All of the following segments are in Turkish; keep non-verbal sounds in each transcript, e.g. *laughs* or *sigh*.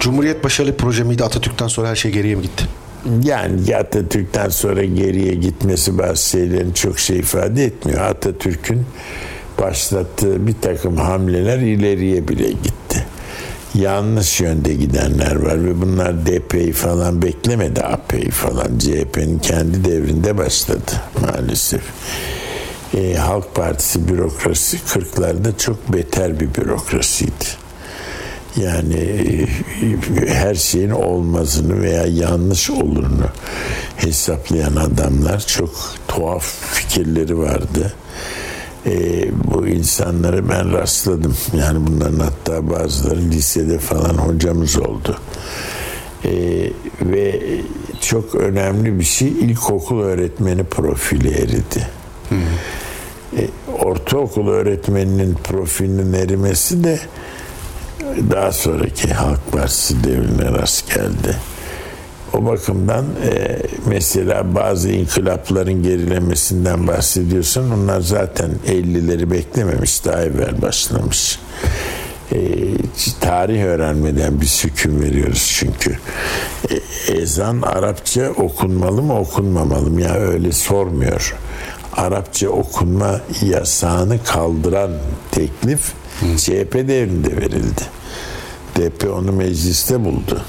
Cumhuriyet başarılı proje miydi? Atatürk'ten sonra her şey geriye mi gitti? Yani Atatürk'ten sonra geriye gitmesi bazı şeylerin çok şey ifade etmiyor. Atatürk'ün başlattığı bir takım hamleler ileriye bile gitti. Yanlış yönde gidenler var ve bunlar DP'yi falan beklemedi AP'yi falan. CHP'nin kendi devrinde başladı maalesef. Ee, Halk Partisi bürokrasi 40'larda çok beter bir bürokrasiydi. Yani e, her şeyin olmazını veya yanlış olurunu hesaplayan adamlar çok tuhaf fikirleri vardı. E, bu insanları ben rastladım. Yani bunların hatta bazıları lisede falan hocamız oldu. E, ve çok önemli bir şey ilkokul öğretmeni profili eridi. Hmm. E, ortaokul öğretmeninin profilinin erimesi de daha sonraki Halk Partisi devrine rast geldi. O bakımdan e, mesela bazı inkılapların gerilemesinden bahsediyorsun. Onlar zaten 50'leri beklememiş, daha evvel başlamış. E, tarih öğrenmeden bir hüküm veriyoruz çünkü. E, ezan Arapça okunmalı mı okunmamalı mı? Ya öyle sormuyor. Arapça okunma yasağını kaldıran teklif Hı. CHP devrinde verildi. DP onu mecliste buldu.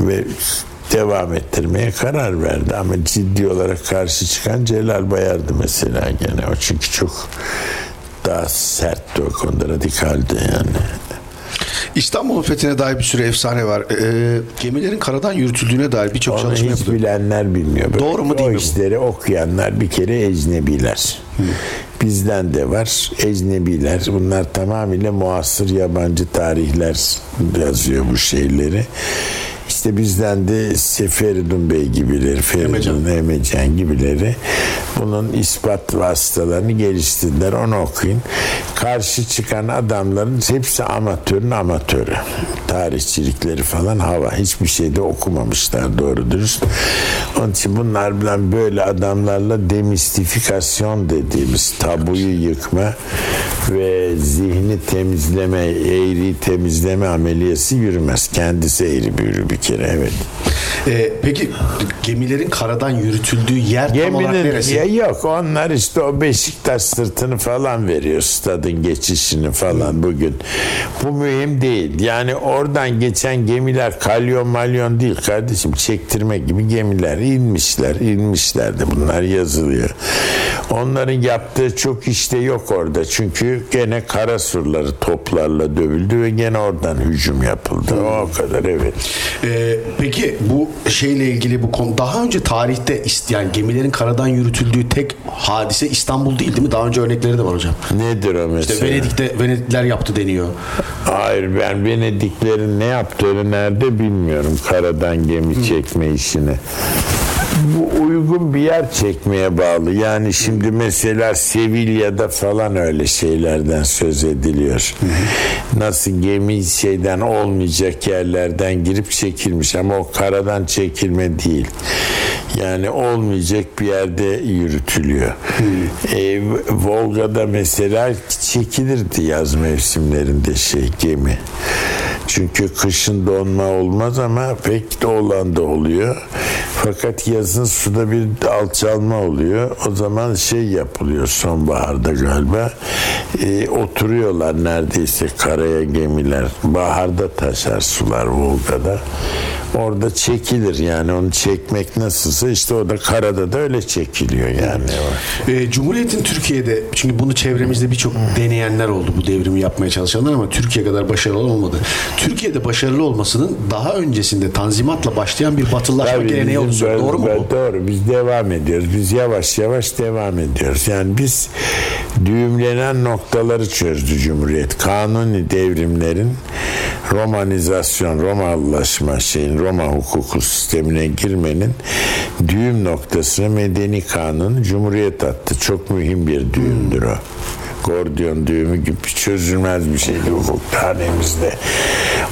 Ve devam ettirmeye karar verdi. Ama ciddi olarak karşı çıkan Celal Bayar'dı mesela gene. O çünkü çok daha sertti o konuda radikaldi yani. İstanbul'un fethine dair bir sürü efsane var. E, gemilerin karadan yürütüldüğüne dair birçok Onu çalışma hiç yapıldı. bilenler bilmiyor. Doğru mu değil o mi bu? işleri okuyanlar bir kere ecnebiler. Bizden de var ecnebiler. Bunlar tamamıyla muasır yabancı tarihler yazıyor bu şeyleri. İşte bizden de Feridun Bey gibileri, Feridun Emecan. Gibileri bunun ispat vasıtalarını geliştirdiler. Onu okuyun. Karşı çıkan adamların hepsi amatörün amatörü. Tarihçilikleri falan hava. Hiçbir şeyde okumamışlar doğru dürüst. Onun için bunlarla böyle adamlarla demistifikasyon dediğimiz tabuyu yıkma ve zihni temizleme, eğri temizleme ameliyesi yürümez. Kendisi eğri büğrü bir kere evet. E, peki gemilerin karadan yürütüldüğü yer tam olarak Geminin neresi? ya yok onlar işte o Beşiktaş sırtını falan veriyor stadın geçişini falan bugün. Bu mühim değil. Yani oradan geçen gemiler kalyon malyon değil kardeşim çektirme gibi gemiler inmişler inmişler de bunlar yazılıyor. Onların yaptığı çok işte yok orada çünkü gene kara surları toplarla dövüldü ve gene oradan hücum yapıldı. O kadar evet. Ee, peki bu şeyle ilgili bu konu daha önce tarihte yani gemilerin karadan yürütüldüğü tek hadise İstanbul değil değil mi? Daha önce örnekleri de var hocam. Nedir o mesela? İşte Venedik'te Venedikler yaptı deniyor. Hayır ben Venediklerin ne yaptığını nerede bilmiyorum karadan gemi çekme işini. Bu uygun bir yer çekmeye bağlı. Yani şimdi mesela Sevilla'da falan öyle şeylerden söz ediliyor. Nasıl gemi şeyden olmayacak yerlerden girip çekilmiş ama o karadan çekilme değil. Yani olmayacak bir yerde yürütülüyor. E, Volga'da mesela çekilirdi yaz mevsimlerinde şey gemi. Çünkü kışın donma olmaz ama pek de olan da oluyor. Fakat yazın suda bir alçalma oluyor. O zaman şey yapılıyor sonbaharda galiba. E, oturuyorlar neredeyse karaya gemiler. Baharda taşar sular Volga'da. Orada çekilir yani onu çekmek nasılsa işte o da karada da öyle çekiliyor yani. Ee, Cumhuriyet'in Türkiye'de çünkü bunu çevremizde birçok deneyenler oldu bu devrimi yapmaya çalışanlar ama Türkiye kadar başarılı olmadı. Türkiye'de başarılı olmasının daha öncesinde tanzimatla başlayan bir batılılaşma Tabii geleneği oldu. Doğru mu bu? Doğru. Biz devam ediyoruz. Biz yavaş yavaş devam ediyoruz. Yani biz düğümlenen noktaları çözdü Cumhuriyet. Kanuni devrimlerin romanizasyon, Romalılaşma şeyin, Roma hukuku sistemine girmenin düğüm noktasına medeni kanun Cumhuriyet attı. Çok mühim bir düğümdür o. Gordiyon düğümü gibi çözülmez bir şeydi hukuk tarihimizde.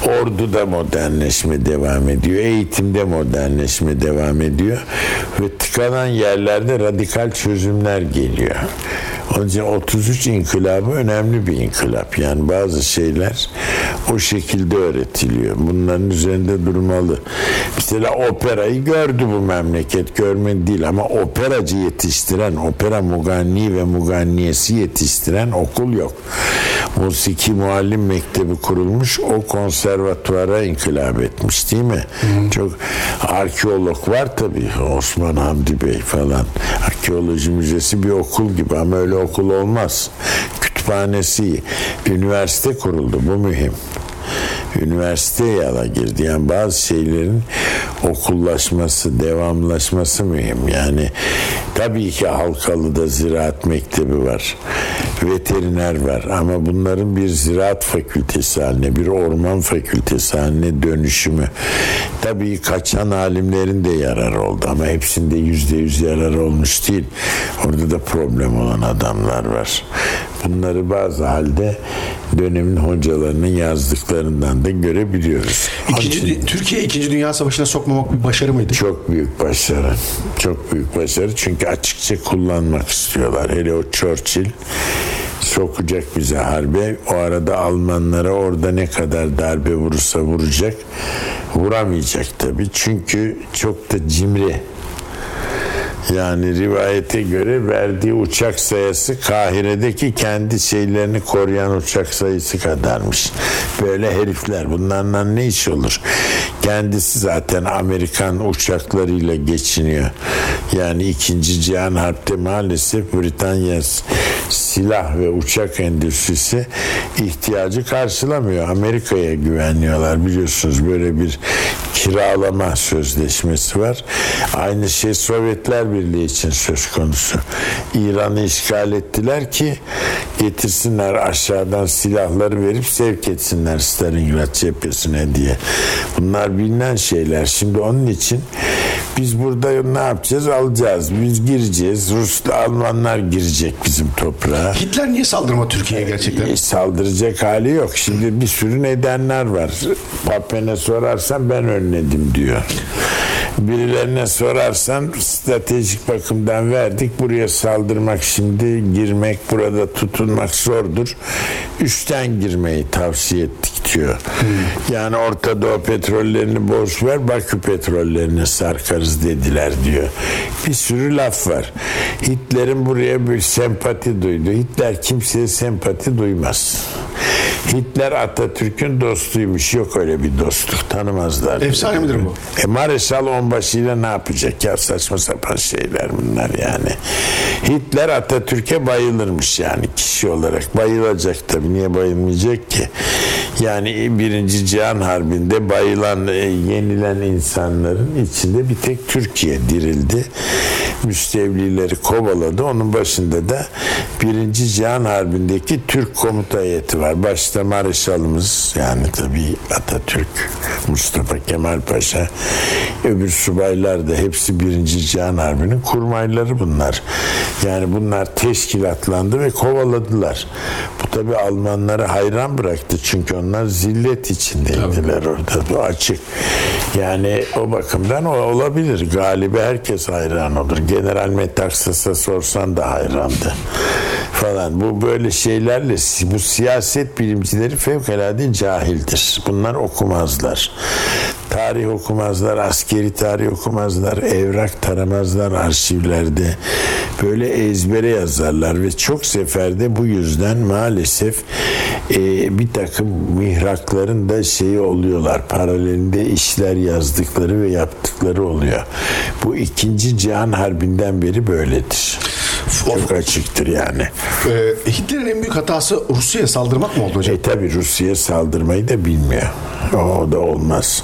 Orduda modernleşme devam ediyor. Eğitimde modernleşme devam ediyor. Ve tıkanan yerlerde radikal çözümler geliyor. Onun için 33 inkılabı önemli bir inkılap. Yani bazı şeyler o şekilde öğretiliyor. Bunların üzerinde durmalı. Mesela operayı gördü bu memleket. Görmedi değil ama operacı yetiştiren, opera muganni ve muganniyesi yetiştiren okul yok. Musiki Muallim Mektebi kurulmuş. O konservatuvara inkılap etmiş değil mi? Çok arkeolog var tabii. Osman Hamdi Bey falan. Arkeoloji müzesi bir okul gibi ama öyle okul olmaz. Kütüphanesi, üniversite kuruldu. Bu mühim üniversiteye yala girdi. Yani bazı şeylerin okullaşması, devamlaşması mühim. Yani tabii ki Halkalı'da ziraat mektebi var. Veteriner var ama bunların bir ziraat fakültesi haline, bir orman fakültesi haline dönüşümü. Tabii kaçan alimlerin de yarar oldu ama hepsinde yüzde yüz yarar olmuş değil. Orada da problem olan adamlar var. Bunları bazı halde dönemin hocalarının yazdıklarından da görebiliyoruz. İkinci, Türkiye 2. Dünya Savaşı'na sokmamak bir başarı mıydı? Çok büyük başarı. Çok büyük başarı. Çünkü açıkça kullanmak istiyorlar. Hele o Churchill sokacak bize harbe. O arada Almanlara orada ne kadar darbe vurursa vuracak. Vuramayacak tabii. Çünkü çok da cimri. Yani rivayete göre verdiği uçak sayısı Kahire'deki kendi şeylerini koruyan uçak sayısı kadarmış. Böyle herifler bunlarla ne iş olur? Kendisi zaten Amerikan uçaklarıyla geçiniyor. Yani ikinci Cihan Harp'te maalesef Britanya silah ve uçak endüstrisi ihtiyacı karşılamıyor. Amerika'ya güveniyorlar biliyorsunuz böyle bir kiralama sözleşmesi var. Aynı şey Sovyetler Birliği için söz konusu. İran'ı işgal ettiler ki getirsinler aşağıdan silahları verip sevk etsinler Stalingrad cephesine diye. Bunlar bilinen şeyler. Şimdi onun için biz burada ne yapacağız? Alacağız. Biz gireceğiz. Rus Almanlar girecek bizim toprağa. Hitler niye saldırma Türkiye'ye gerçekten? E, saldıracak hali yok. Şimdi bir sürü nedenler var. Papen'e sorarsan ben önledim diyor. Birilerine sorarsan stratejik bakımdan verdik. Buraya saldırmak şimdi girmek burada tutunmak zordur. Üstten girmeyi tavsiye ettik diyor. Hmm. Yani Orta Doğu petrollerini boş ver Bakü petrollerine sarkarız dediler diyor. Bir sürü laf var. Hitler'in buraya bir sempati duydu. Hitler kimseye sempati duymaz. Hitler Atatürk'ün dostuymuş. Yok öyle bir dostluk. Tanımazlar. Efsane midir bu? E Mareşal onbaşıyla ne yapacak ya saçma sapan şeyler bunlar yani. Hitler Atatürk'e bayılırmış yani kişi olarak. Bayılacak tabii. Niye bayılmayacak ki? Yani birinci Cihan Harbi'nde bayılan, e, yenilen insanların içinde bir tek Türkiye dirildi. Müstevlileri kovaladı. Onun başında da birinci Cihan Harbi'ndeki Türk komuta heyeti var. Başta Mareşalımız yani tabii Atatürk, Mustafa Kemal Paşa, öbür subaylar da hepsi birinci Cihan Harbi'nin kurmayları bunlar. Yani bunlar teşkilatlandı ve kovaladılar. Bu tabii Almanları hayran bıraktı. Çünkü onlar zillet içindeydiler Tabii. orada. Bu açık. Yani o bakımdan o olabilir. Galibi herkes hayran olur. General Metaxas'a sorsan da hayrandı falan. Bu böyle şeylerle bu siyaset bilimcileri fevkalade cahildir. Bunlar okumazlar. Tarih okumazlar, askeri tarih okumazlar, evrak taramazlar arşivlerde. Böyle ezbere yazarlar ve çok seferde bu yüzden maalesef e, bir takım mihrakların da şeyi oluyorlar. Paralelinde işler yazdıkları ve yaptıkları oluyor. Bu ikinci Cihan Harbi'nden beri böyledir. Çok açıktır yani. Ee, Hitler'in en büyük hatası Rusya'ya saldırmak mı oldu hocam? E tabi Rusya'ya saldırmayı da bilmiyor. O da olmaz.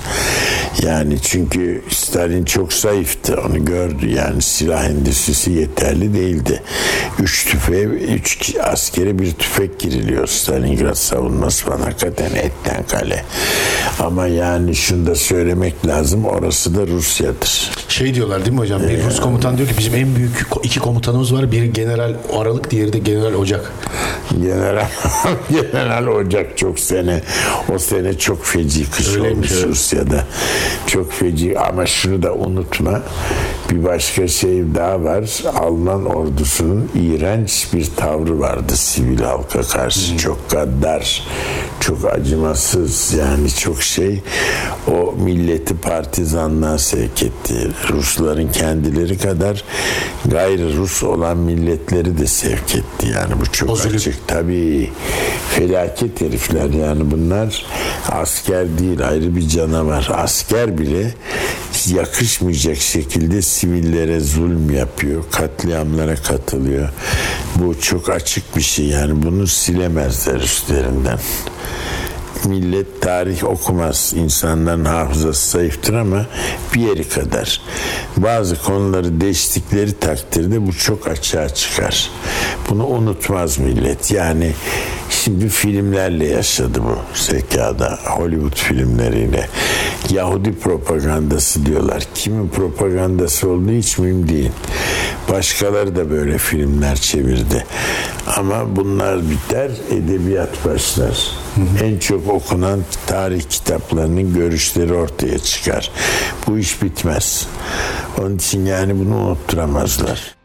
Yani çünkü Stalin çok zayıftı. Onu gördü. Yani silah endüstrisi yeterli değildi. Üç tüfeğe, üç askere bir tüfek giriliyor Stalingrad savunması falan. Hakikaten etten kale. Ama yani şunu da söylemek lazım. Orası da Rusya'dır. Şey diyorlar değil mi hocam? Bir Rus komutan diyor ki bizim en büyük iki komutanımız var. bir general Aralık diğeri de general Ocak. General, *laughs* General Ocak çok sene o sene çok feci kış Öyleymiş, olmuş evet. Rusya'da. Çok feci ama şunu da unutma. Bir başka şey daha var. Alman ordusunun iğrenç bir tavrı vardı sivil halka karşı. Çok gaddar, çok acımasız yani çok şey. O milleti partizanlığa sevk etti. Rusların kendileri kadar gayrı Rus olan milletleri de sevk etti. Yani bu çok O zulüm. açık. Tabii felaket herifler yani bunlar asker değil ayrı bir canavar. Asker bile yakışmayacak şekilde sivillere zulüm yapıyor. Katliamlara katılıyor. Bu çok açık bir şey yani bunu silemezler üstlerinden millet tarih okumaz. İnsanların hafızası zayıftır ama bir yeri kadar. Bazı konuları değiştikleri takdirde bu çok açığa çıkar. Bunu unutmaz millet. Yani şimdi filmlerle yaşadı bu zekada. Hollywood filmleriyle. Yahudi propagandası diyorlar. Kimin propagandası olduğu hiç mühim değil. Başkaları da böyle filmler çevirdi. Ama bunlar biter, edebiyat başlar. En çok okunan tarih kitaplarının görüşleri ortaya çıkar. Bu iş bitmez. Onun için yani bunu unutturamazlar.